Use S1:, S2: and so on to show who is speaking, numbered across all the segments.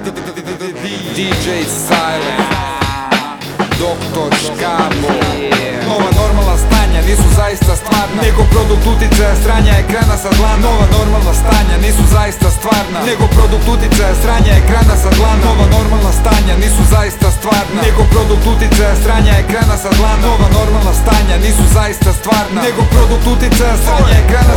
S1: DJ Silent Doktor Škabo Nova normalna stanja nisu zaista stvarna. Nego produkt uticaja stranja ekrana sa dlana. Nova normalna stanja nisu zaista stvarna. Nego produkt uticaja stranja ekrana sa dlana. Nova normalna stanja nisu zaista stvarna. Nego produkt uticaja stranja ekrana sa dlana. Nova normalna stanja nisu zaista stvarna. Nego produkt uticaja stranja ekrana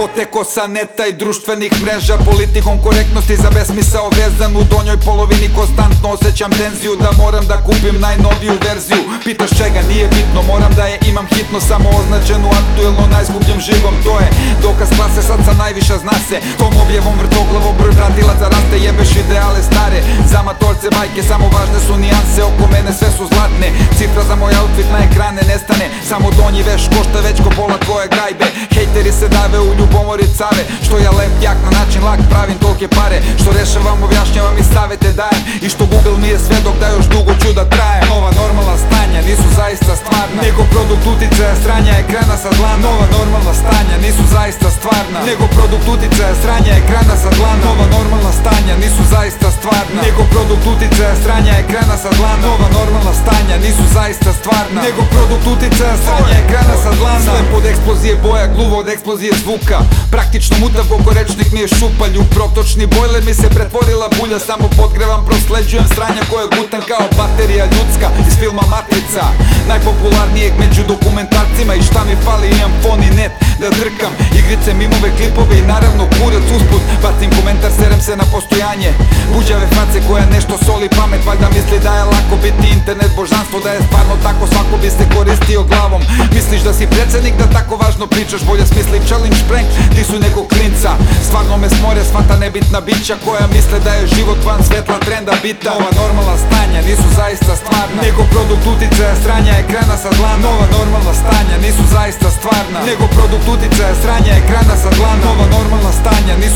S1: Poteko sa neta i društvenih mreža Politikom korektnosti za besmisao vezan U donjoj polovini konstantno osjećam tenziju Da moram da kupim najnoviju verziju. Pitaš čega nije bitno Moram da je imam hitno Samo označenu aktuelno najskupljim živom To je. Dokaz klase sad sam najviša zna se. Tom objevom vrtoglavo broj pratilaca raste Jebeš ideale stare. Za amatorce bajke samo važne su nijanse Oko mene sve su zlatne. Cifra za moj outfit na ekrane nestane. Samo donji veš košta već ko pola tvoje gajbe. Hejteri se dave u ljubomori cave Što ja lep jak na način lak pravim tolke pare. Što rešavam objašnjavam i savete dajem. I što Google mi je svedok da još dugo ću da trajem Nova normalna stanja nisu zaista stvarna. Nego produkt uticaja stranja ekrana sa dlana. Nova normalna stanja nisu zaista stvarna. Nego produkt uticaja stranja ekrana sa dlana. Nova normalna stanja nisu zaista stvarna. Nego produkt uticaja stranja ekrana sa dlana Nova normalna stanja nisu zaista stvarna. Nego produkt uticaja stranja ekrana sa dlana Slep od eksplozije boja, gluvo od eksplozije zvuka. Praktično mutav koliko rečnik mi je šupalj U protočni bojler mi se pretvorila bulja Samo podgrevam, prosleđujem stranja koja gutam kao baterija ljudska Iz filma Matrica. Najpopularnijeg među dokumentarcima I šta mi fali imam fon i net da trkam Igrice, mimove, klipove i naravno kurac usput. Bacim komentar, serem se na postojanje. Buđave face koja nešto soli pamet Valjda misli da je lako biti internet božanstvo Da je stvarno tako svako bi se koristio glavom. Misliš da si predsjednik da tako važno pričaš Bolje smislim challenge prank, ti su nekog klinca. Stvarno me smore svata nebitna bića Koja misle da je život van svetla trenda bita Ova normalna stanja nisu zaista stvarna. Nego produkt uticaja stranja ekrana sa dlana Nova normalna stanja nisu zaista stvarna. Nego produkt uticaja stranja ekrana sa dlana Nova normalna stanja nisu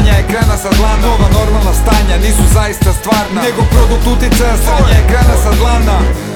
S1: stranja ekrana sa dlana Nova normalna stanja nisu zaista stvarna. Nego produkt uticaja stranja ekrana sa dlana